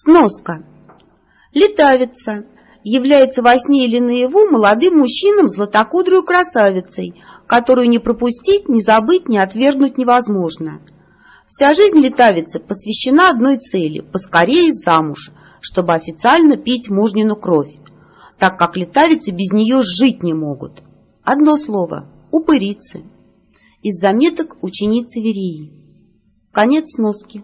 Сноска. Летавица является во сне или наяву молодым мужчинам златокудрую красавицей, которую не пропустить, не забыть, не отвергнуть невозможно. Вся жизнь летавицы посвящена одной цели – поскорее замуж, чтобы официально пить мужнину кровь, так как летавицы без нее жить не могут. Одно слово – упырицы. Из заметок ученицы Вереи. Конец сноски.